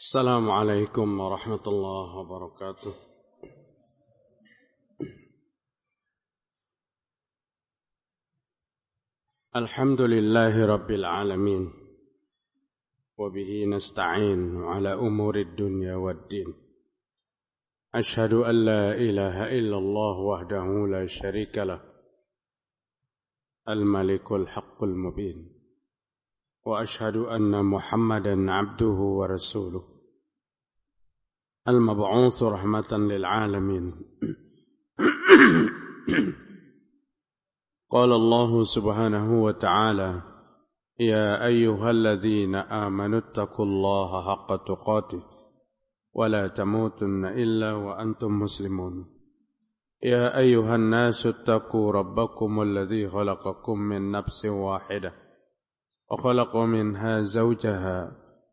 السلام عليكم ورحمة الله وبركاته. الحمد لله رب العالمين وبه نستعين على أمور الدنيا والدين. أشهد أن لا إله إلا الله وحده لا شريك له الملك الحق المبين وأشهد أن محمدا عبده ورسوله. المبعوث رحمة للعالمين. قال الله سبحانه وتعالى يا أيها الذين آمنوا اتقوا الله حق تقاته ولا تموتن إلا وأنتم مسلمون. يا أيها الناس اتقوا ربكم الذي خلقكم من نفس واحدة وخلق منها زوجها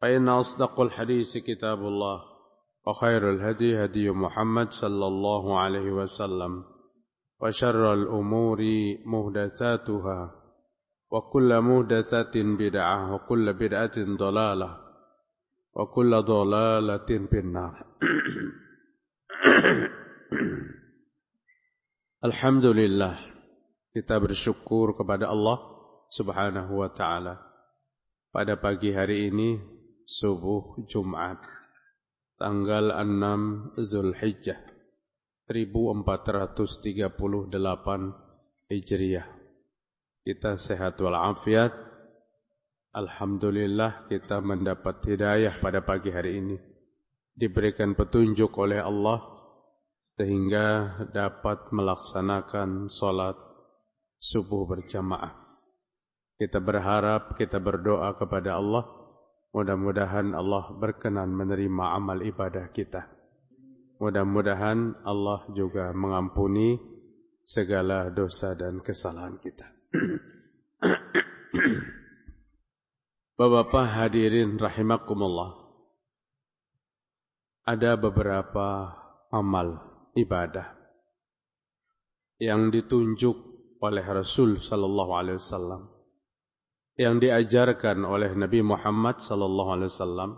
فإن أصدق الحديث كتاب الله وخير الهدي هدي محمد صلى الله عليه وسلم وشر الأمور مهدثاتها وكل مهدثة بدعة وكل بدعة ضلالة وكل ضلالة في النار Alhamdulillah kita bersyukur kepada Allah Subhanahu wa taala. Pada pagi hari ini subuh Jumat tanggal 6 Zulhijjah 1438 Hijriah. Kita sehat walafiat. Alhamdulillah kita mendapat hidayah pada pagi hari ini. Diberikan petunjuk oleh Allah sehingga dapat melaksanakan solat subuh berjamaah. Kita berharap, kita berdoa kepada Allah. Mudah-mudahan Allah berkenan menerima amal ibadah kita. Mudah-mudahan Allah juga mengampuni segala dosa dan kesalahan kita. Bapak-bapak hadirin rahimakumullah. Ada beberapa amal ibadah yang ditunjuk oleh Rasul sallallahu alaihi wasallam yang diajarkan oleh Nabi Muhammad sallallahu alaihi wasallam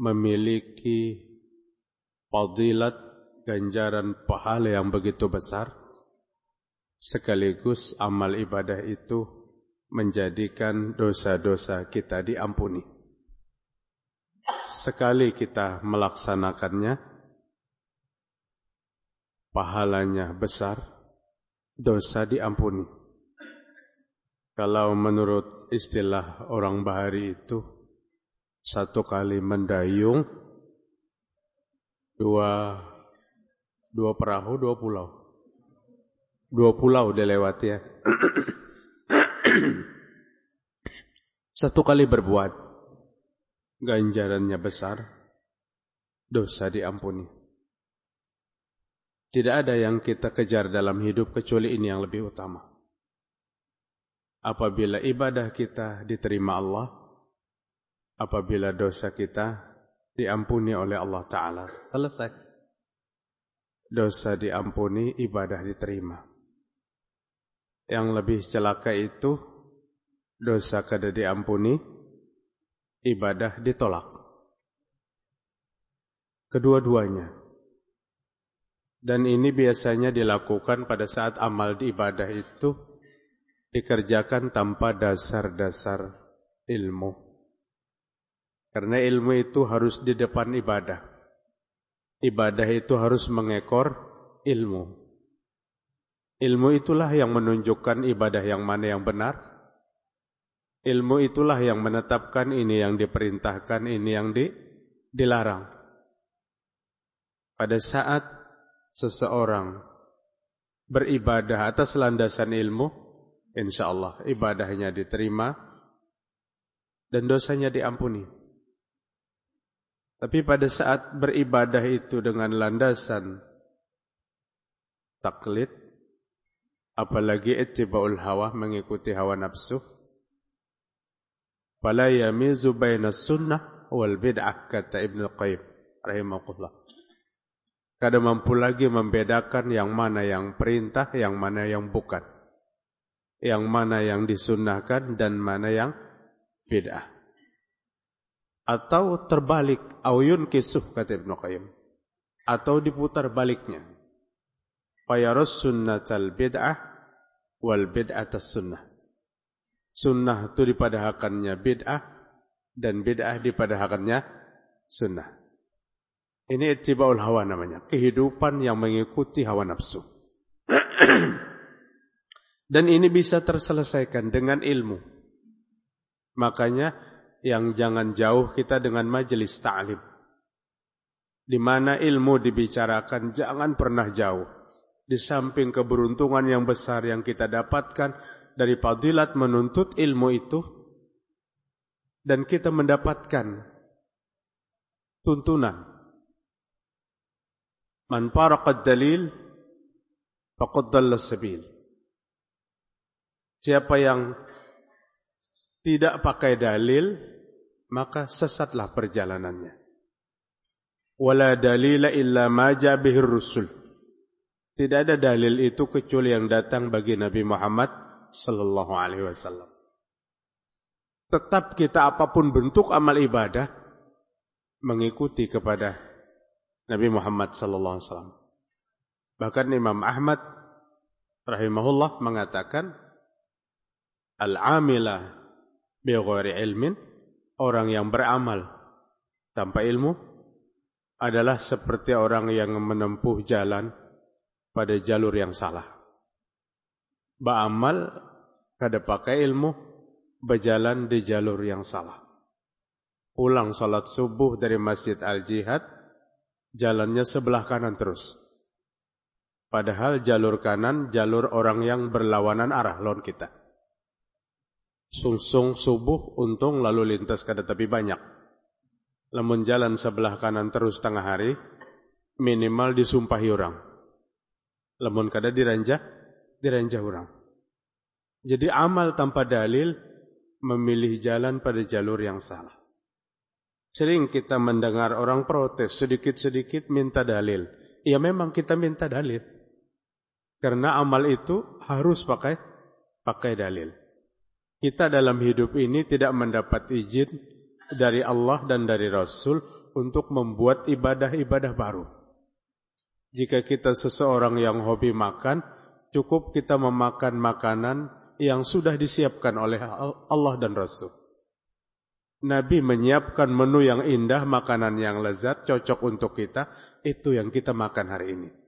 memiliki fadilat ganjaran pahala yang begitu besar sekaligus amal ibadah itu menjadikan dosa-dosa kita diampuni. Sekali kita melaksanakannya, pahalanya besar, dosa diampuni. Kalau menurut istilah orang bahari itu satu kali mendayung dua dua perahu dua pulau. Dua pulau dilewati ya. Satu kali berbuat ganjarannya besar dosa diampuni. Tidak ada yang kita kejar dalam hidup kecuali ini yang lebih utama apabila ibadah kita diterima Allah, apabila dosa kita diampuni oleh Allah Ta'ala. Selesai. Dosa diampuni, ibadah diterima. Yang lebih celaka itu, dosa kada diampuni, ibadah ditolak. Kedua-duanya. Dan ini biasanya dilakukan pada saat amal di ibadah itu dikerjakan tanpa dasar-dasar ilmu. Karena ilmu itu harus di depan ibadah. Ibadah itu harus mengekor ilmu. Ilmu itulah yang menunjukkan ibadah yang mana yang benar. Ilmu itulah yang menetapkan ini yang diperintahkan, ini yang di, dilarang. Pada saat seseorang beribadah atas landasan ilmu, insya Allah ibadahnya diterima dan dosanya diampuni. Tapi pada saat beribadah itu dengan landasan taklid, apalagi ittiba'ul hawa, mengikuti hawa nafsu, fala yamizu baina sunnah wal bid'ah, kata Ibn Qayyim rahimahullah. Kada mampu lagi membedakan yang mana yang perintah, yang mana yang bukan. Yang mana yang disunnahkan dan mana yang bid'ah. Atau terbalik auyun kisuh kata Ibnu Qayyim atau diputar baliknya. Fayarus sunnatal bid'ah wal bid'atas sunnah. Sunnah itu dipadahakannya bid'ah dan bid'ah dipadahakannya sunnah. Ini ittibaul hawa namanya. Kehidupan yang mengikuti hawa nafsu dan ini bisa terselesaikan dengan ilmu makanya yang jangan jauh kita dengan majelis ta'lim. Di mana ilmu dibicarakan jangan pernah jauh. Di samping keberuntungan yang besar yang kita dapatkan dari fadilat menuntut ilmu itu dan kita mendapatkan tuntunan. Man faraqad dalil faqad dalla sabil. Siapa yang tidak pakai dalil, maka sesatlah perjalanannya. Wala dalila illa rusul. Tidak ada dalil itu kecuali yang datang bagi Nabi Muhammad sallallahu alaihi wasallam. Tetap kita apa pun bentuk amal ibadah mengikuti kepada Nabi Muhammad sallallahu alaihi wasallam. Bahkan Imam Ahmad rahimahullah mengatakan al-amila bighairi ilmin, orang yang beramal tanpa ilmu adalah seperti orang yang menempuh jalan pada jalur yang salah. Ba'amal kada pakai ilmu, berjalan di jalur yang salah. Pulang salat subuh dari Masjid Al-Jihad, jalannya sebelah kanan terus. Padahal jalur kanan jalur orang yang berlawanan arah lawan kita sungsung subuh untung lalu lintas kada tapi banyak. Lamun jalan sebelah kanan terus tengah hari, minimal disumpahi orang. Lamun kada diranja, diranja orang. Jadi amal tanpa dalil memilih jalan pada jalur yang salah. Sering kita mendengar orang protes sedikit-sedikit minta dalil. Ya memang kita minta dalil. Karena amal itu harus pakai pakai dalil. Kita dalam hidup ini tidak mendapat izin dari Allah dan dari Rasul untuk membuat ibadah-ibadah baru. Jika kita seseorang yang hobi makan, cukup kita memakan makanan yang sudah disiapkan oleh Allah dan Rasul. Nabi menyiapkan menu yang indah, makanan yang lezat, cocok untuk kita, itu yang kita makan hari ini.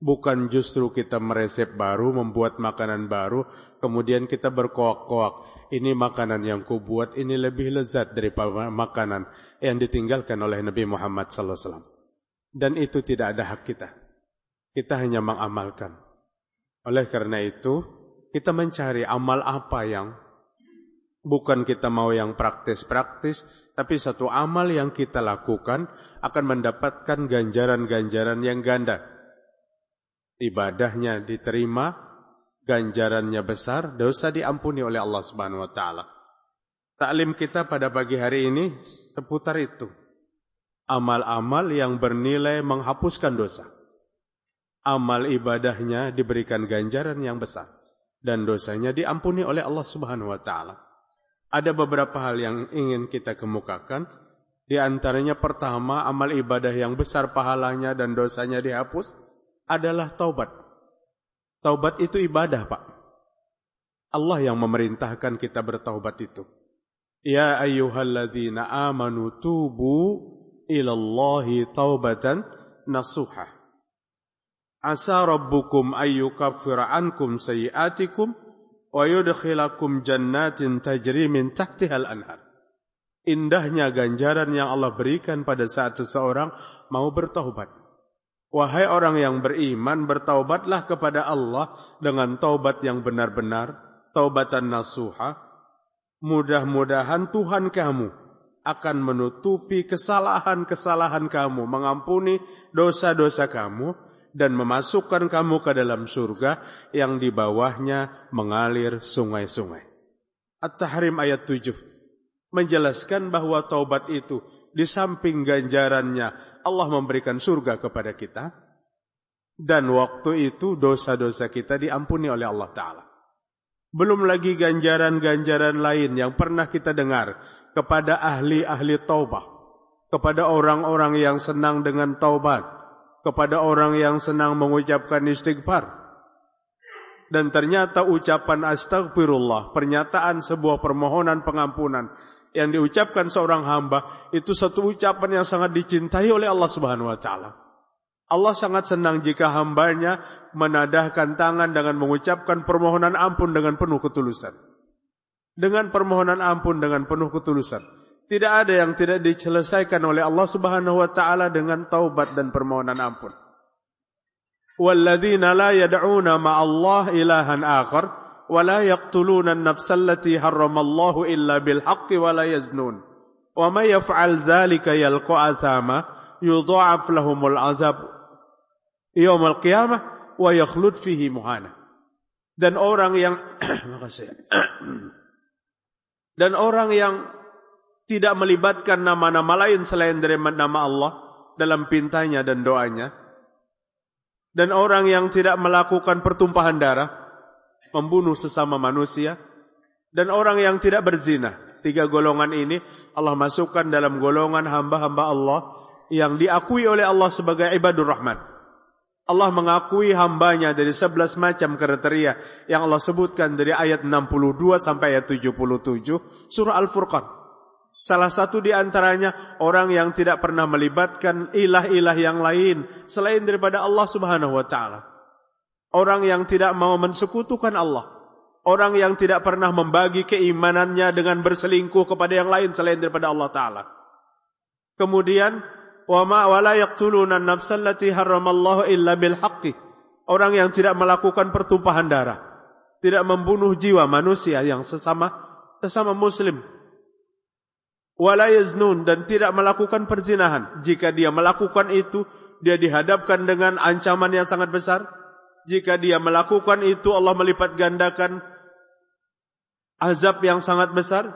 Bukan justru kita meresep baru, membuat makanan baru, kemudian kita berkoak-koak. Ini makanan yang kubuat, ini lebih lezat daripada makanan yang ditinggalkan oleh Nabi Muhammad SAW. Dan itu tidak ada hak kita. Kita hanya mengamalkan. Oleh karena itu, kita mencari amal apa yang bukan kita mau yang praktis-praktis, tapi satu amal yang kita lakukan akan mendapatkan ganjaran-ganjaran yang ganda ibadahnya diterima, ganjarannya besar, dosa diampuni oleh Allah Subhanahu wa taala. Taklim kita pada pagi hari ini seputar itu. Amal-amal yang bernilai menghapuskan dosa. Amal ibadahnya diberikan ganjaran yang besar dan dosanya diampuni oleh Allah Subhanahu wa taala. Ada beberapa hal yang ingin kita kemukakan. Di antaranya pertama amal ibadah yang besar pahalanya dan dosanya dihapus adalah taubat. Taubat itu ibadah, Pak. Allah yang memerintahkan kita bertaubat itu. Ya ayyuhalladzina amanu tubu ilallahi taubatan nasuha. Asa rabbukum ayyukaffira ankum sayiatikum wa yudkhilakum jannatin tajri min tahtihal anhar. Indahnya ganjaran yang Allah berikan pada saat seseorang mau bertaubat. Wahai orang yang beriman, bertaubatlah kepada Allah dengan taubat yang benar-benar, taubatan nasuha. Mudah-mudahan Tuhan kamu akan menutupi kesalahan-kesalahan kamu, mengampuni dosa-dosa kamu, dan memasukkan kamu ke dalam surga yang di bawahnya mengalir sungai-sungai. At-Tahrim ayat 7 menjelaskan bahwa taubat itu di samping ganjarannya Allah memberikan surga kepada kita dan waktu itu dosa-dosa kita diampuni oleh Allah Ta'ala. Belum lagi ganjaran-ganjaran lain yang pernah kita dengar kepada ahli-ahli taubah, kepada orang-orang yang senang dengan taubat, kepada orang yang senang mengucapkan istighfar. Dan ternyata ucapan astagfirullah, pernyataan sebuah permohonan pengampunan yang diucapkan seorang hamba itu satu ucapan yang sangat dicintai oleh Allah Subhanahu wa taala. Allah sangat senang jika hambanya menadahkan tangan dengan mengucapkan permohonan ampun dengan penuh ketulusan. Dengan permohonan ampun dengan penuh ketulusan. Tidak ada yang tidak diselesaikan oleh Allah Subhanahu wa taala dengan taubat dan permohonan ampun. Walladzina la yad'una ma'allah ilahan akhar allati harramallahu illa bil haqqi wa la yaznun. Wa may yaf'al dzalika yalqa athama yudha'af lahumul azab yaumul qiyamah wa yakhlud fihi muhana. Dan orang yang dan orang yang tidak melibatkan nama-nama lain selain dari nama Allah dalam pintanya dan doanya. Dan orang yang tidak melakukan pertumpahan darah, membunuh sesama manusia, dan orang yang tidak berzina. Tiga golongan ini Allah masukkan dalam golongan hamba-hamba Allah yang diakui oleh Allah sebagai ibadur rahman. Allah mengakui hambanya dari sebelas macam kriteria yang Allah sebutkan dari ayat 62 sampai ayat 77 surah Al-Furqan. Salah satu di antaranya orang yang tidak pernah melibatkan ilah-ilah yang lain selain daripada Allah Subhanahu wa taala. Orang yang tidak mau mensekutukan Allah. Orang yang tidak pernah membagi keimanannya dengan berselingkuh kepada yang lain selain daripada Allah taala. Kemudian ma wala yaqtuluna an-nafsa allati harramallahu illa bil haqqi. Orang yang tidak melakukan pertumpahan darah, tidak membunuh jiwa manusia yang sesama sesama muslim. Wala yaznun dan tidak melakukan perzinahan. Jika dia melakukan itu, dia dihadapkan dengan ancaman yang sangat besar. Jika dia melakukan itu, Allah melipat gandakan azab yang sangat besar.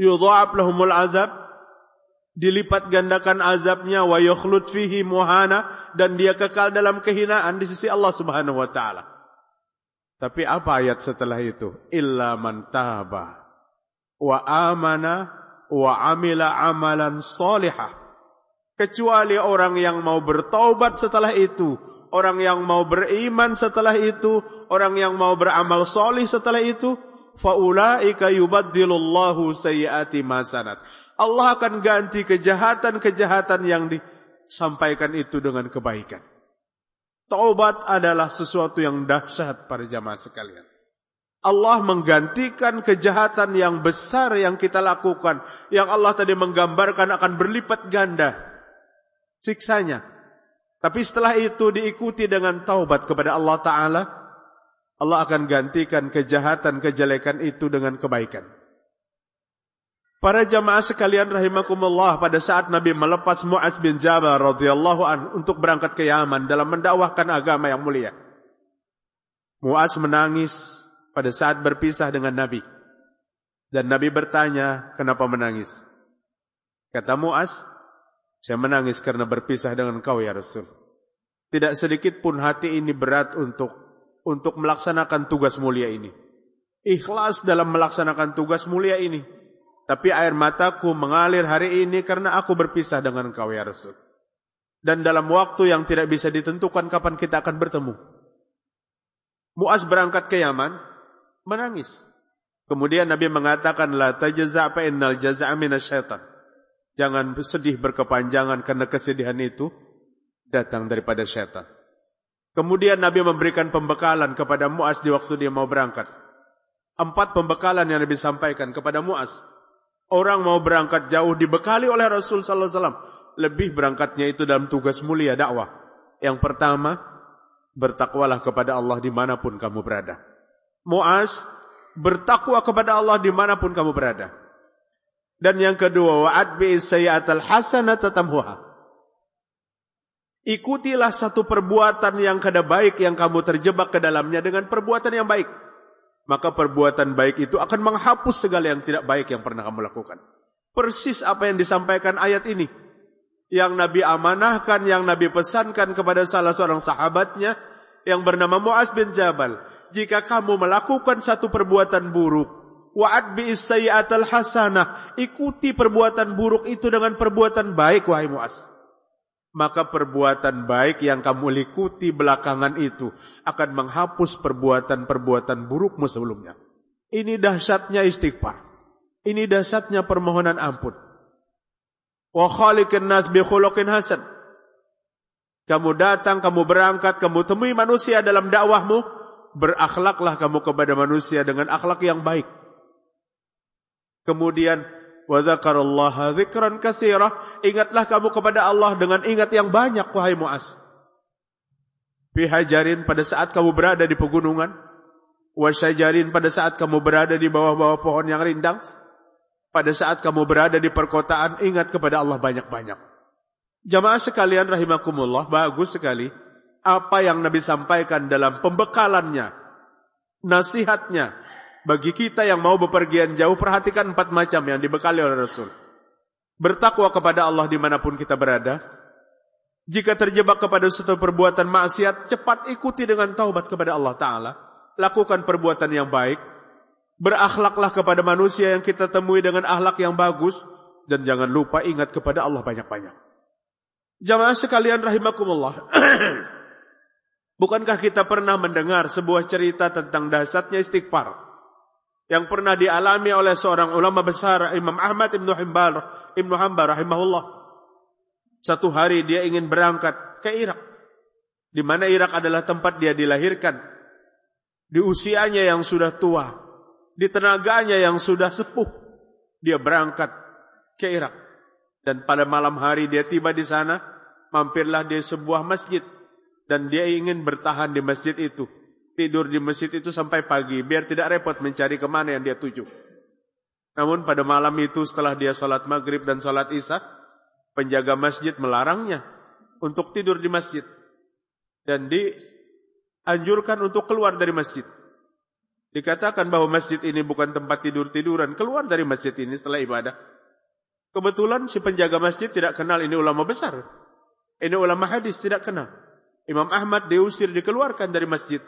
Yudha'ab lahumul azab dilipat gandakan azabnya wa yukhlud fihi muhana dan dia kekal dalam kehinaan di sisi Allah Subhanahu wa taala. Tapi apa ayat setelah itu? Illa man taba wa amana wa amila amalan salihah. Kecuali orang yang mau bertaubat setelah itu, orang yang mau beriman setelah itu, orang yang mau beramal solih setelah itu, faulaika yubaddilullahu sayyiati masanat. Allah akan ganti kejahatan-kejahatan yang disampaikan itu dengan kebaikan. Taubat adalah sesuatu yang dahsyat para jamaah sekalian. Allah menggantikan kejahatan yang besar yang kita lakukan. Yang Allah tadi menggambarkan akan berlipat ganda. Siksanya. Tapi setelah itu diikuti dengan taubat kepada Allah Ta'ala. Allah akan gantikan kejahatan, kejelekan itu dengan kebaikan. Para jamaah sekalian rahimakumullah pada saat Nabi melepas Muaz bin Jabal radhiyallahu an untuk berangkat ke Yaman dalam mendakwahkan agama yang mulia. Muaz menangis pada saat berpisah dengan Nabi. Dan Nabi bertanya, "Kenapa menangis?" Kata Muaz, "Saya menangis karena berpisah dengan kau ya Rasul." Tidak sedikit pun hati ini berat untuk untuk melaksanakan tugas mulia ini. Ikhlas dalam melaksanakan tugas mulia ini tapi air mataku mengalir hari ini karena aku berpisah dengan kau ya Rasul. Dan dalam waktu yang tidak bisa ditentukan kapan kita akan bertemu. Muaz berangkat ke Yaman, menangis. Kemudian Nabi mengatakan, La tajza' fa innal jaza'a syaitan. Jangan sedih berkepanjangan karena kesedihan itu datang daripada syaitan. Kemudian Nabi memberikan pembekalan kepada Muaz di waktu dia mau berangkat. Empat pembekalan yang Nabi sampaikan kepada Muaz. Orang mau berangkat jauh dibekali oleh Rasul sallallahu alaihi wasallam. Lebih berangkatnya itu dalam tugas mulia dakwah. Yang pertama, bertakwalah kepada Allah di mana pun kamu berada. Muaz, bertakwa kepada Allah di mana pun kamu berada. Dan yang kedua, wa'ad bi sayyi'atal hasanata tamhuha. Ikutilah satu perbuatan yang kada baik yang kamu terjebak ke dalamnya dengan perbuatan yang baik. Maka perbuatan baik itu akan menghapus segala yang tidak baik yang pernah kamu lakukan. Persis apa yang disampaikan ayat ini. Yang Nabi amanahkan, yang Nabi pesankan kepada salah seorang sahabatnya yang bernama Muaz bin Jabal. Jika kamu melakukan satu perbuatan buruk, wa'ad bi sayyi'atal hasanah, ikuti perbuatan buruk itu dengan perbuatan baik wahai Muaz maka perbuatan baik yang kamu ikuti belakangan itu akan menghapus perbuatan-perbuatan burukmu sebelumnya. Ini dahsyatnya istighfar. Ini dahsyatnya permohonan ampun. Wa khaliqin nas bi hasan. Kamu datang, kamu berangkat, kamu temui manusia dalam dakwahmu, berakhlaklah kamu kepada manusia dengan akhlak yang baik. Kemudian wa dzakarallaha dzikran katsira. Ingatlah kamu kepada Allah dengan ingat yang banyak wahai Muaz. Bihajarin pada saat kamu berada di pegunungan. Wa syajarin pada saat kamu berada di bawah-bawah pohon yang rindang. Pada saat kamu berada di perkotaan ingat kepada Allah banyak-banyak. Jamaah sekalian rahimakumullah bagus sekali apa yang Nabi sampaikan dalam pembekalannya nasihatnya bagi kita yang mau bepergian jauh, perhatikan empat macam yang dibekali oleh Rasul. Bertakwa kepada Allah di mana pun kita berada. Jika terjebak kepada suatu perbuatan maksiat, cepat ikuti dengan taubat kepada Allah Ta'ala. Lakukan perbuatan yang baik. Berakhlaklah kepada manusia yang kita temui dengan akhlak yang bagus. Dan jangan lupa ingat kepada Allah banyak-banyak. Jamaah sekalian rahimakumullah. Bukankah kita pernah mendengar sebuah cerita tentang dasarnya istighfar? Yang pernah dialami oleh seorang ulama besar Imam Ahmad Ibnu Hanbal Ibnu Hanbal rahimahullah. Satu hari dia ingin berangkat ke Irak. Di mana Irak adalah tempat dia dilahirkan. Di usianya yang sudah tua, di tenaganya yang sudah sepuh, dia berangkat ke Irak. Dan pada malam hari dia tiba di sana, mampirlah di sebuah masjid dan dia ingin bertahan di masjid itu tidur di masjid itu sampai pagi, biar tidak repot mencari ke mana yang dia tuju. Namun pada malam itu setelah dia salat maghrib dan salat isya, penjaga masjid melarangnya untuk tidur di masjid. Dan dianjurkan untuk keluar dari masjid. Dikatakan bahwa masjid ini bukan tempat tidur-tiduran, keluar dari masjid ini setelah ibadah. Kebetulan si penjaga masjid tidak kenal ini ulama besar. Ini ulama hadis tidak kenal. Imam Ahmad diusir, dikeluarkan dari masjid.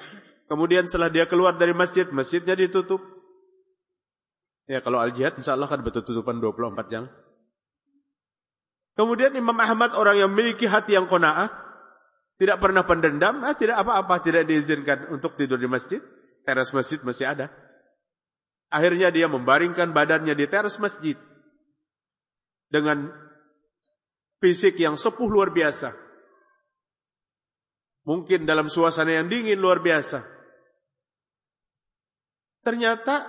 Kemudian setelah dia keluar dari masjid, masjidnya ditutup. Ya kalau al-jihad insya Allah kan betul-tutupan 24 jam. Kemudian Imam Ahmad orang yang memiliki hati yang kona'ah. Tidak pernah pendendam, eh, tidak apa-apa, tidak diizinkan untuk tidur di masjid. Teras masjid masih ada. Akhirnya dia membaringkan badannya di teras masjid. Dengan fisik yang sepuh luar biasa. Mungkin dalam suasana yang dingin luar biasa. Ternyata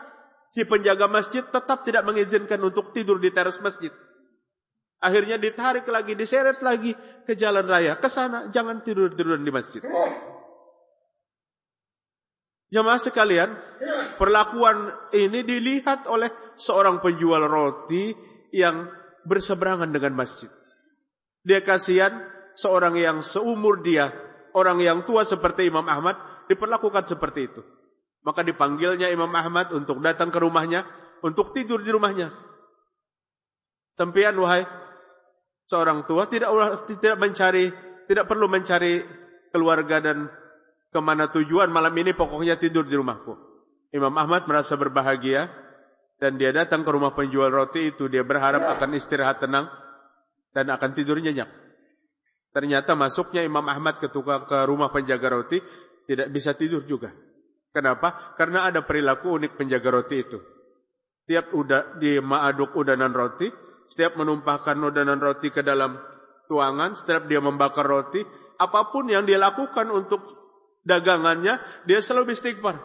si penjaga masjid tetap tidak mengizinkan untuk tidur di teras masjid. Akhirnya ditarik lagi, diseret lagi ke jalan raya. Ke sana, jangan tidur-tiduran di masjid. Jemaah sekalian, perlakuan ini dilihat oleh seorang penjual roti yang berseberangan dengan masjid. Dia kasihan seorang yang seumur dia, orang yang tua seperti Imam Ahmad, diperlakukan seperti itu. Maka dipanggilnya Imam Ahmad untuk datang ke rumahnya, untuk tidur di rumahnya. Tempian wahai seorang tua tidak tidak mencari, tidak perlu mencari keluarga dan ke mana tujuan malam ini pokoknya tidur di rumahku. Imam Ahmad merasa berbahagia dan dia datang ke rumah penjual roti itu dia berharap akan istirahat tenang dan akan tidur nyenyak. Ternyata masuknya Imam Ahmad ke rumah penjaga roti tidak bisa tidur juga. Kenapa? Karena ada perilaku unik penjaga roti itu. Tiap udah di maaduk udanan roti, setiap menumpahkan udanan roti ke dalam tuangan, setiap dia membakar roti, apa pun yang dia lakukan untuk dagangannya, dia selalu istighfar.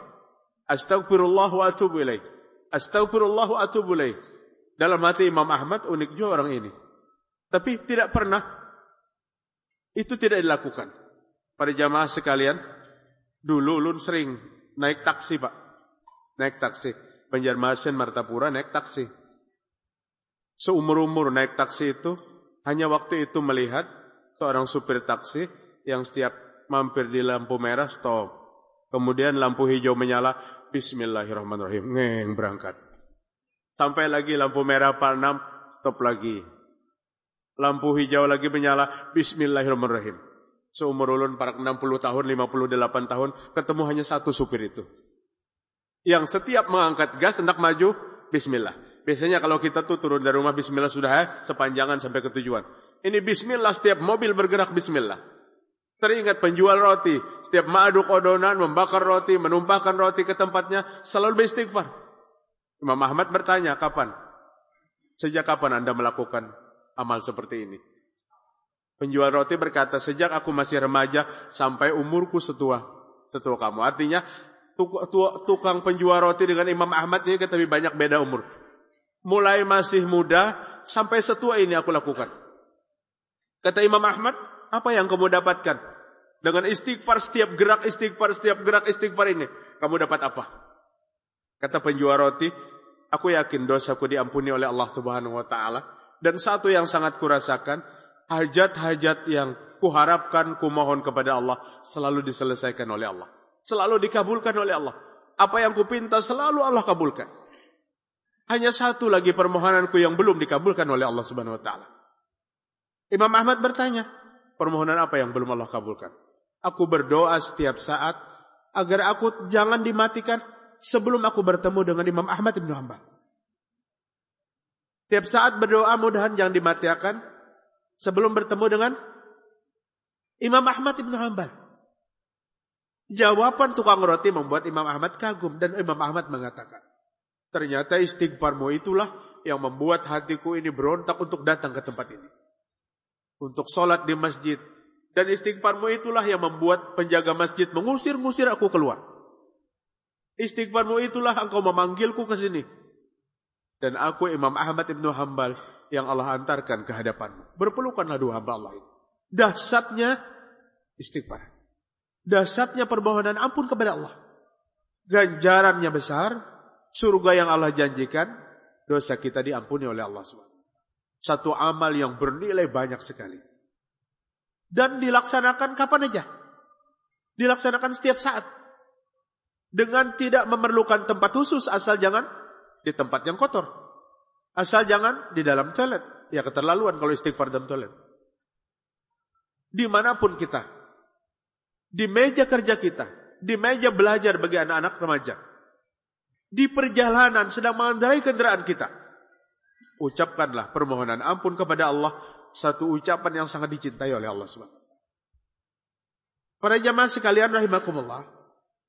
Astagfirullah wa atubu ilaih. Astagfirullah wa atubu ilaih. Dalam hati Imam Ahmad unik juga orang ini. Tapi tidak pernah itu tidak dilakukan. Pada jamaah sekalian, dulu ulun sering naik taksi pak. Naik taksi. Banjarmasin, Martapura naik taksi. seumur-umur naik taksi itu hanya waktu itu melihat seorang supir taksi yang setiap mampir di lampu merah stop. Kemudian lampu hijau menyala, bismillahirrahmanirrahim, ngeng berangkat. Sampai lagi lampu merah 6, stop lagi. Lampu hijau lagi menyala, bismillahirrahmanirrahim. Seumur ulun para 60 tahun, 58 tahun, ketemu hanya satu supir itu. Yang setiap mengangkat gas, hendak maju, bismillah. Biasanya kalau kita tuh turun dari rumah bismillah sudah ya, sepanjangan sampai ke tujuan. Ini bismillah setiap mobil bergerak bismillah. Teringat penjual roti, setiap madu kodonan membakar roti, menumpahkan roti ke tempatnya, selalu beristighfar. Imam Ahmad bertanya, kapan? Sejak kapan Anda melakukan amal seperti ini? Penjual roti berkata, sejak aku masih remaja sampai umurku setua setua kamu. Artinya tukang penjual roti dengan Imam Ahmad ini kita lebih banyak beda umur mulai masih muda sampai setua ini aku lakukan. Kata Imam Ahmad, apa yang kamu dapatkan? Dengan istighfar setiap gerak istighfar setiap gerak istighfar ini, kamu dapat apa? Kata penjual roti, aku yakin dosaku diampuni oleh Allah Subhanahu wa taala dan satu yang sangat kurasakan, hajat-hajat yang kuharapkan, kumohon kepada Allah selalu diselesaikan oleh Allah. Selalu dikabulkan oleh Allah. Apa yang kupinta selalu Allah kabulkan. Hanya satu lagi permohonanku yang belum dikabulkan oleh Allah Subhanahu wa taala. Imam Ahmad bertanya, permohonan apa yang belum Allah kabulkan? Aku berdoa setiap saat agar aku jangan dimatikan sebelum aku bertemu dengan Imam Ahmad Ibn Hanbal. Tiap saat berdoa mudahan jangan dimatikan sebelum bertemu dengan Imam Ahmad Ibn Hanbal. Jawaban tukang roti membuat Imam Ahmad kagum dan Imam Ahmad mengatakan, Ternyata istighfarmu itulah yang membuat hatiku ini berontak untuk datang ke tempat ini. Untuk sholat di masjid. Dan istighfarmu itulah yang membuat penjaga masjid mengusir-ngusir aku keluar. Istighfarmu itulah engkau memanggilku ke sini. Dan aku Imam Ahmad Ibn Hanbal yang Allah antarkan ke hadapanmu. Berpelukanlah dua hamba Allah ini. Dahsyatnya istighfar. Dahsyatnya permohonan ampun kepada Allah. Ganjarannya besar, surga yang Allah janjikan, dosa kita diampuni oleh Allah SWT. Satu amal yang bernilai banyak sekali. Dan dilaksanakan kapan aja. Dilaksanakan setiap saat. Dengan tidak memerlukan tempat khusus, asal jangan di tempat yang kotor. Asal jangan di dalam toilet. Ya keterlaluan kalau istighfar dalam toilet. Di mana pun kita. Di meja kerja kita. Di meja belajar bagi anak-anak remaja di perjalanan sedang mengendarai kendaraan kita. Ucapkanlah permohonan ampun kepada Allah satu ucapan yang sangat dicintai oleh Allah SWT. Para jamaah sekalian rahimakumullah.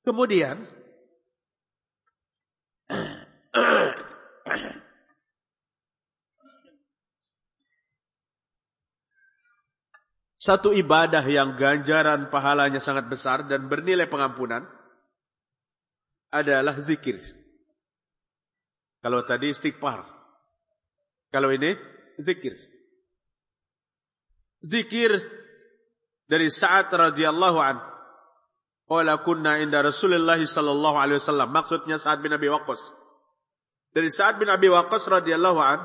Kemudian satu ibadah yang ganjaran pahalanya sangat besar dan bernilai pengampunan adalah zikir. Kalau tadi istighfar. Kalau ini zikir. Zikir dari Sa'ad radhiyallahu an. Qala kunna inda Rasulullah sallallahu alaihi wasallam. Maksudnya Sa'ad bin Abi Waqqas. Dari Sa'ad bin Abi Waqqas radhiyallahu an.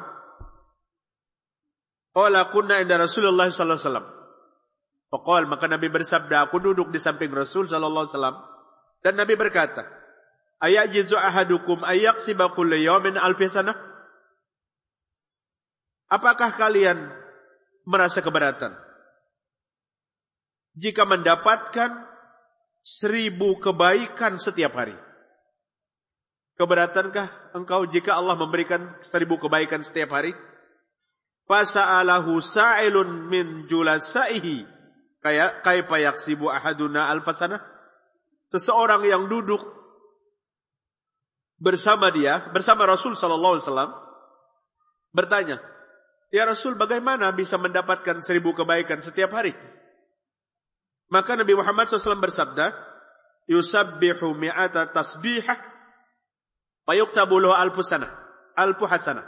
Qala kunna inda Rasulullah sallallahu alaihi wasallam. Faqal maka Nabi bersabda, aku duduk di samping Rasul sallallahu wasallam dan Nabi berkata, Ayajizu ahadukum ayaksiba kulli yawmin alfi sana? Apakah kalian merasa keberatan? Jika mendapatkan seribu kebaikan setiap hari. Keberatankah engkau jika Allah memberikan seribu kebaikan setiap hari? Fasa'alahu sa'ilun min julasaihi. Kayak kaifa yaksibu ahaduna alfasana? Seseorang yang duduk bersama dia, bersama Rasul Sallallahu Alaihi Wasallam, bertanya, Ya Rasul, bagaimana bisa mendapatkan seribu kebaikan setiap hari? Maka Nabi Muhammad SAW bersabda, Yusabbihu mi'ata tasbihah, fayuktabu lahu alfu sana, alfu hasanah.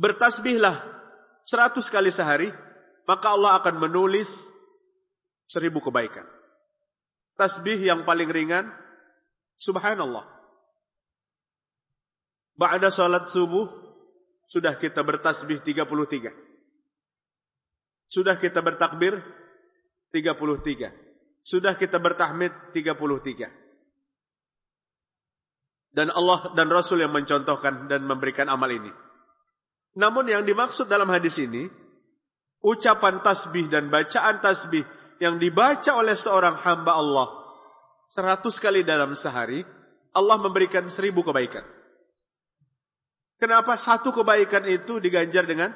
Bertasbihlah seratus kali sehari, maka Allah akan menulis seribu kebaikan. Tasbih yang paling ringan Subhanallah. Ba'da salat subuh, Sudah kita bertasbih 33. Sudah kita bertakbir 33. Sudah kita bertahmid 33. Dan Allah dan Rasul yang mencontohkan dan memberikan amal ini. Namun yang dimaksud dalam hadis ini, ucapan tasbih dan bacaan tasbih yang dibaca oleh seorang hamba Allah seratus kali dalam sehari, Allah memberikan seribu kebaikan. Kenapa satu kebaikan itu diganjar dengan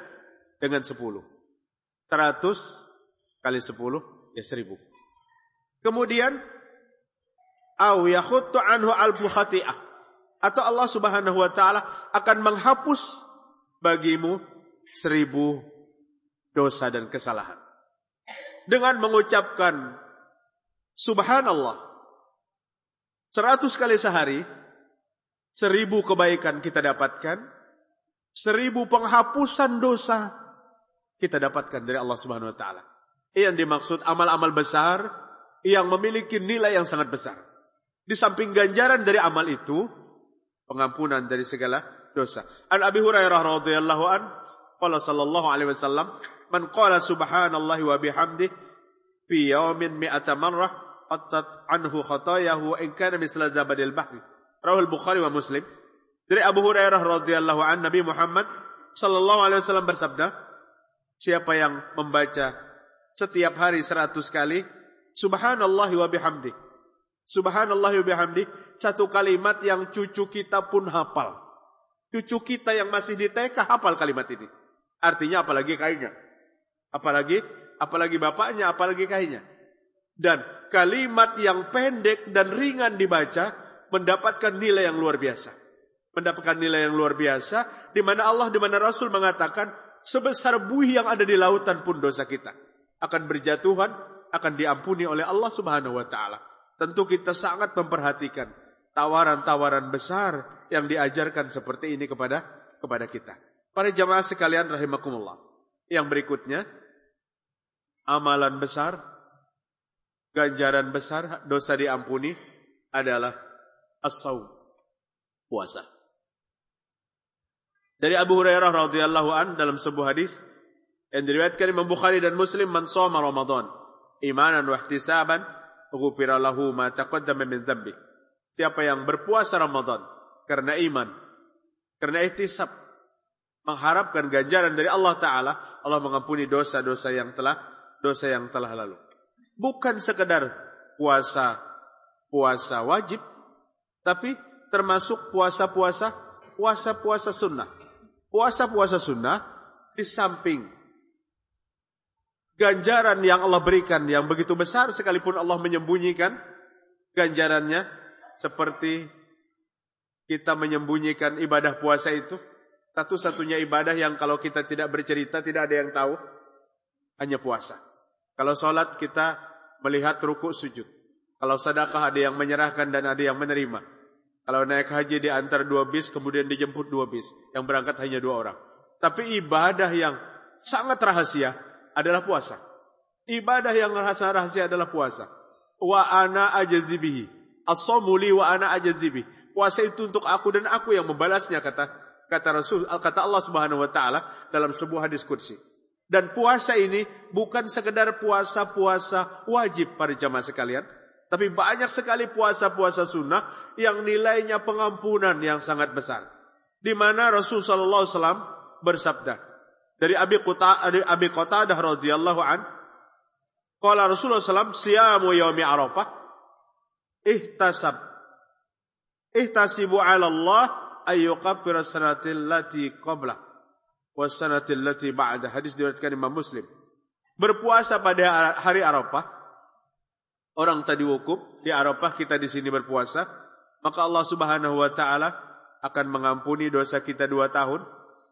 dengan sepuluh? Seratus kali sepuluh ya seribu. Kemudian anhu khati'ah atau Allah Subhanahu wa taala akan menghapus bagimu seribu dosa dan kesalahan. Dengan mengucapkan subhanallah seratus kali sehari, seribu kebaikan kita dapatkan, Seribu penghapusan dosa kita dapatkan dari Allah Subhanahu wa taala. Yang dimaksud amal-amal besar yang memiliki nilai yang sangat besar. Di samping ganjaran dari amal itu, pengampunan dari segala dosa. An Abi Hurairah radhiyallahu an qala sallallahu alaihi wasallam, "Man qala subhanallahi wa bihamdi fi yawmin mi'ata marrah qattat anhu khatayahu in kana misla zabadil bahri." Rawal Bukhari wa Muslim. Dari Abu Hurairah radhiyallahu an Nabi Muhammad sallallahu alaihi wasallam bersabda, siapa yang membaca setiap hari seratus kali subhanallah wa bihamdi. Subhanallah wa bihamdi satu kalimat yang cucu kita pun hafal. Cucu kita yang masih di TK hafal kalimat ini. Artinya apalagi kainya. Apalagi apalagi bapaknya, apalagi kainya. Dan kalimat yang pendek dan ringan dibaca mendapatkan nilai yang luar biasa mendapatkan nilai yang luar biasa di mana Allah di mana Rasul mengatakan sebesar buih yang ada di lautan pun dosa kita akan berjatuhan akan diampuni oleh Allah Subhanahu wa taala. Tentu kita sangat memperhatikan tawaran-tawaran besar yang diajarkan seperti ini kepada kepada kita. Para jamaah sekalian rahimakumullah. Yang berikutnya amalan besar ganjaran besar dosa diampuni adalah as-saum puasa. Dari Abu Hurairah radhiyallahu an dalam sebuah hadis yang diriwayatkan Imam Bukhari dan Muslim man shoma Ramadan imanan wa ihtisaban ghufira lahu ma taqaddama min dhanbi. Siapa yang berpuasa Ramadan karena iman, karena ihtisab, mengharapkan ganjaran dari Allah taala, Allah mengampuni dosa-dosa yang telah dosa yang telah lalu. Bukan sekedar puasa puasa wajib, tapi termasuk puasa-puasa puasa-puasa sunnah puasa-puasa sunnah di samping ganjaran yang Allah berikan yang begitu besar sekalipun Allah menyembunyikan ganjarannya seperti kita menyembunyikan ibadah puasa itu satu-satunya ibadah yang kalau kita tidak bercerita tidak ada yang tahu hanya puasa. Kalau sholat kita melihat ruku sujud. Kalau sedekah ada yang menyerahkan dan ada yang menerima. Kalau naik haji diantar dua bis, kemudian dijemput dua bis. Yang berangkat hanya dua orang. Tapi ibadah yang sangat rahasia adalah puasa. Ibadah yang rahasia-rahasia adalah puasa. Wa ana ajazibihi. As-somuli wa ana ajazibi. Puasa itu untuk aku dan aku yang membalasnya kata kata Rasul kata Allah Subhanahu wa taala dalam sebuah hadis qudsi. Dan puasa ini bukan sekedar puasa-puasa wajib pada jamaah sekalian, tapi banyak sekali puasa-puasa sunnah yang nilainya pengampunan yang sangat besar. Di mana Rasulullah SAW bersabda dari Abi Qata dari Abi Qatadah radhiyallahu an, qala Rasulullah SAW siyamu yaumi Arafah ihtasab. Ihtasibu 'ala Allah ay yukaffira sanatil lati qabla ba'da. Hadis diriwayatkan Imam Muslim. Berpuasa pada hari Arafah orang tadi wukuf di Arafah kita di sini berpuasa, maka Allah Subhanahu wa taala akan mengampuni dosa kita dua tahun,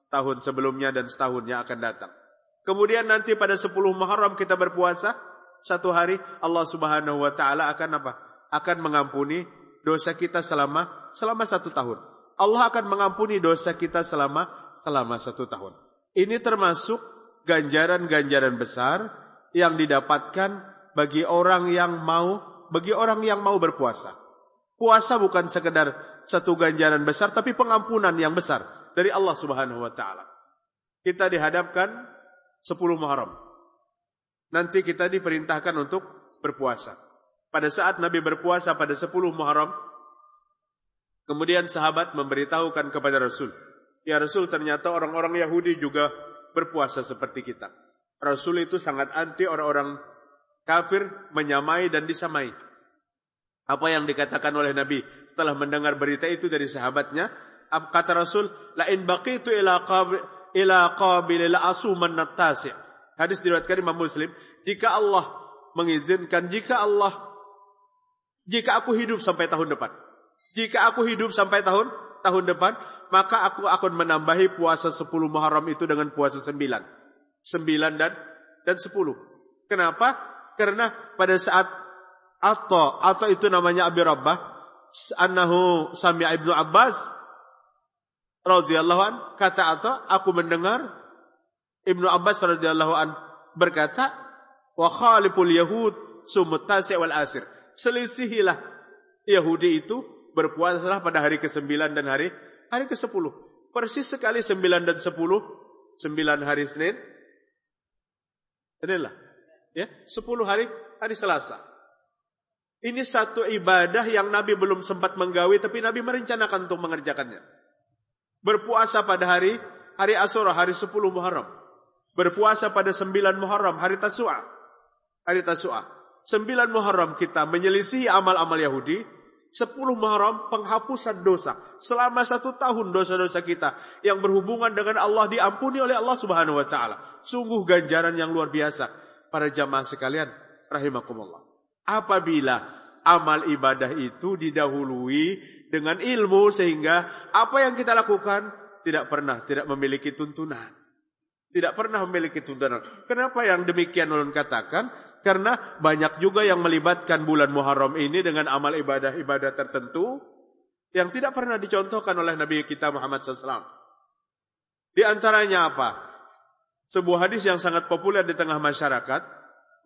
tahun sebelumnya dan setahun yang akan datang. Kemudian nanti pada 10 Muharram kita berpuasa, satu hari Allah Subhanahu wa taala akan apa? Akan mengampuni dosa kita selama selama satu tahun. Allah akan mengampuni dosa kita selama selama satu tahun. Ini termasuk ganjaran-ganjaran besar yang didapatkan bagi orang yang mau bagi orang yang mau berpuasa. Puasa bukan sekedar satu ganjaran besar tapi pengampunan yang besar dari Allah Subhanahu wa taala. kita dihadapkan 10 Muharram. Nanti kita diperintahkan untuk berpuasa. Pada saat Nabi berpuasa pada 10 Muharram, kemudian sahabat memberitahukan kepada Rasul, "Ya Rasul, ternyata orang-orang Yahudi juga berpuasa seperti kita." Rasul itu sangat anti orang-orang kafir menyamai dan disamai. Apa yang dikatakan oleh Nabi setelah mendengar berita itu dari sahabatnya, kata Rasul, "La in baqitu ila qabil ila la asuman natasi." Hadis diriwayatkan Imam Muslim, jika Allah mengizinkan, jika Allah jika aku hidup sampai tahun depan. Jika aku hidup sampai tahun tahun depan, maka aku akan menambahi puasa 10 Muharram itu dengan puasa 9. 9 dan dan 10. Kenapa? Karena pada saat atau atau itu namanya Abi Rabbah annahu sami Ibnu Abbas radhiyallahu an kata atau aku mendengar Ibnu Abbas radhiyallahu an berkata wa khaliful yahud sumut tasi wal asir selisihilah Yahudi itu berpuasa pada hari ke-9 dan hari hari ke-10. Persis sekali 9 dan 10, 9 hari Senin. Senin lah. Ya, 10 hari hari Selasa. Ini satu ibadah yang Nabi belum sempat menggawi tapi Nabi merencanakan untuk mengerjakannya. Berpuasa pada hari hari Asyura, hari 10 Muharram. Berpuasa pada 9 Muharram, hari Tasu'a. Hari Tasu'a. Sembilan Muharram kita menyelisih amal-amal Yahudi. Sepuluh Muharram penghapusan dosa. Selama satu tahun dosa-dosa kita yang berhubungan dengan Allah diampuni oleh Allah subhanahu wa ta'ala. Sungguh ganjaran yang luar biasa. Para jamaah sekalian, rahimakumullah. Apabila amal ibadah itu didahului dengan ilmu sehingga apa yang kita lakukan tidak pernah tidak memiliki tuntunan. Tidak pernah memiliki tuntunan. Kenapa yang demikian ulun katakan? Karena banyak juga yang melibatkan bulan Muharram ini dengan amal ibadah-ibadah tertentu yang tidak pernah dicontohkan oleh Nabi kita Muhammad SAW. Di antaranya apa? Sebuah hadis yang sangat populer di tengah masyarakat.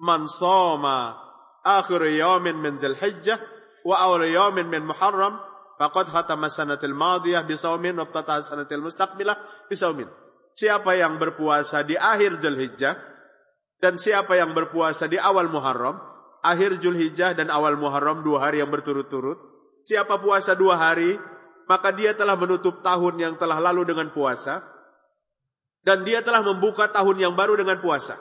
Man soma akhir yamin min zilhijjah wa awal yamin min muharram faqad khatama sanatil madiyah bisawmin wa sanatil mustaqbilah bisawmin. Siapa yang berpuasa di akhir Zulhijjah dan siapa yang berpuasa di awal Muharram, akhir Zulhijjah dan awal Muharram dua hari yang berturut-turut, siapa puasa dua hari, maka dia telah menutup tahun yang telah lalu dengan puasa, dan dia telah membuka tahun yang baru dengan puasa.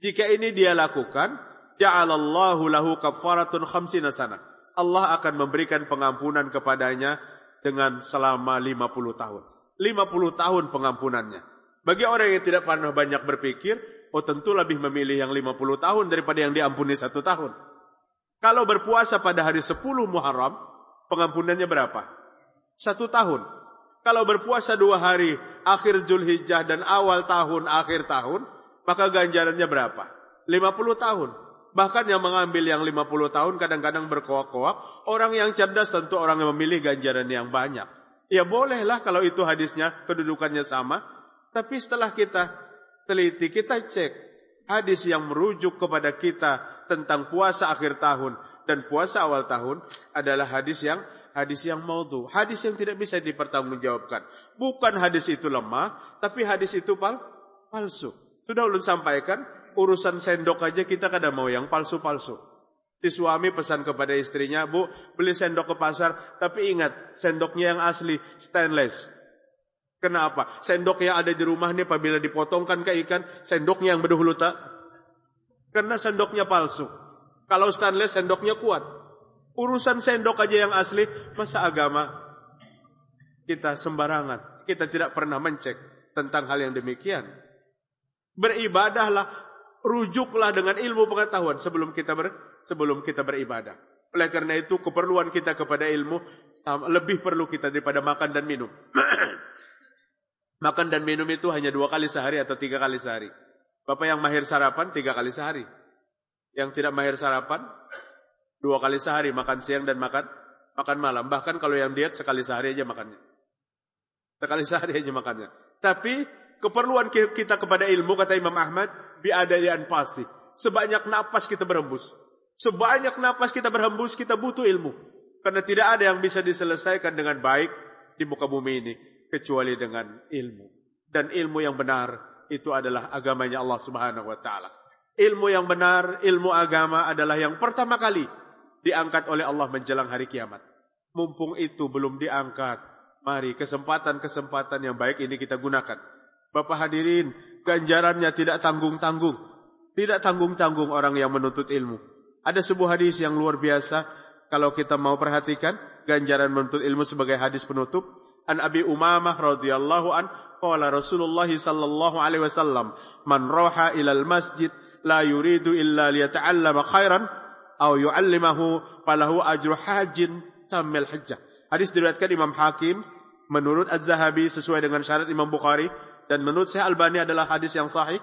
Jika ini dia lakukan, ja'alallahu lahu kafaratun khamsina sana. Allah akan memberikan pengampunan kepadanya dengan selama 50 tahun. 50 tahun pengampunannya. Bagi orang yang tidak pernah banyak berpikir, oh tentu lebih memilih yang 50 tahun daripada yang diampuni satu tahun. Kalau berpuasa pada hari 10 Muharram, pengampunannya berapa? Satu tahun. Kalau berpuasa dua hari, akhir Zulhijjah dan awal tahun, akhir tahun, maka ganjarannya berapa? 50 tahun. Bahkan yang mengambil yang 50 tahun kadang-kadang berkoak-koak. Orang yang cerdas tentu orang yang memilih ganjaran yang banyak. Ya bolehlah kalau itu hadisnya kedudukannya sama. Tapi setelah kita teliti, kita cek hadis yang merujuk kepada kita tentang puasa akhir tahun dan puasa awal tahun adalah hadis yang hadis yang maudhu, hadis yang tidak bisa dipertanggungjawabkan. Bukan hadis itu lemah, tapi hadis itu pal palsu. Sudah ulun sampaikan, urusan sendok aja kita kadang mau yang palsu-palsu. Si suami pesan kepada istrinya, Bu, beli sendok ke pasar, tapi ingat, sendoknya yang asli, stainless. Kenapa? Sendok yang ada di rumah ini apabila dipotongkan ke ikan, sendoknya yang berdahulu tak? Karena sendoknya palsu. Kalau stainless sendoknya kuat. Urusan sendok aja yang asli, masa agama kita sembarangan. Kita tidak pernah mencek tentang hal yang demikian. Beribadahlah, rujuklah dengan ilmu pengetahuan sebelum kita ber, sebelum kita beribadah. Oleh karena itu keperluan kita kepada ilmu lebih perlu kita daripada makan dan minum. Makan dan minum itu hanya dua kali sehari atau tiga kali sehari. Bapak yang mahir sarapan tiga kali sehari. Yang tidak mahir sarapan dua kali sehari makan siang dan makan makan malam. Bahkan kalau yang diet sekali sehari aja makannya. Sekali sehari aja makannya. Tapi keperluan kita kepada ilmu kata Imam Ahmad biadaan pasti. Sebanyak napas kita berhembus. Sebanyak napas kita berhembus kita butuh ilmu. Karena tidak ada yang bisa diselesaikan dengan baik di muka bumi ini kecuali dengan ilmu. Dan ilmu yang benar itu adalah agamanya Allah Subhanahu wa taala. Ilmu yang benar, ilmu agama adalah yang pertama kali diangkat oleh Allah menjelang hari kiamat. Mumpung itu belum diangkat, mari kesempatan-kesempatan yang baik ini kita gunakan. Bapak hadirin, ganjarannya tidak tanggung-tanggung. Tidak tanggung-tanggung orang yang menuntut ilmu. Ada sebuah hadis yang luar biasa kalau kita mau perhatikan ganjaran menuntut ilmu sebagai hadis penutup an Abi Umamah radhiyallahu an qala Rasulullah sallallahu alaihi wasallam man roha ilal masjid la yuridu illa liyata'allama khairan aw yu'allimahu falahu ajru hajin tamil hajjah. Hadis diriwayatkan Imam Hakim menurut Az-Zahabi sesuai dengan syarat Imam Bukhari dan menurut saya Albani adalah hadis yang sahih.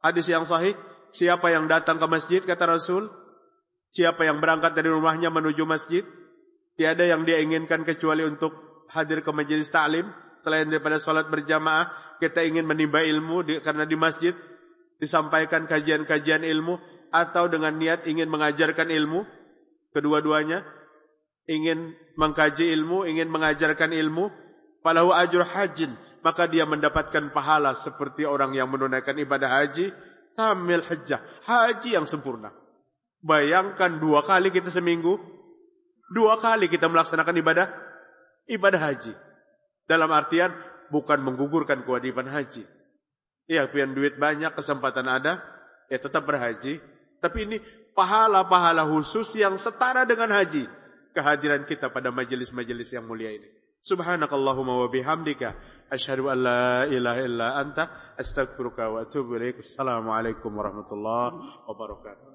Hadis yang sahih, siapa yang datang ke masjid kata Rasul, siapa yang berangkat dari rumahnya menuju masjid, tiada yang dia inginkan kecuali untuk hadir ke majelis taklim selain daripada salat berjamaah, kita ingin menimba ilmu di, karena di masjid disampaikan kajian-kajian ilmu atau dengan niat ingin mengajarkan ilmu. Kedua-duanya ingin mengkaji ilmu ingin mengajarkan ilmu. Falahu ajur hajin maka dia mendapatkan pahala seperti orang yang menunaikan ibadah haji tamil hajjah haji yang sempurna. Bayangkan dua kali kita seminggu dua kali kita melaksanakan ibadah ibadah haji dalam artian bukan menggugurkan kewajiban haji Ya, punya duit banyak, kesempatan ada, ya tetap berhaji. Tapi ini pahala-pahala khusus yang setara dengan haji. Kehadiran kita pada majelis-majelis yang mulia ini. Subhanakallahumma wa bihamdika. Ashadu an la ilaha illa anta. Astagfiruka wa atubu ilaik. Assalamualaikum warahmatullahi wabarakatuh.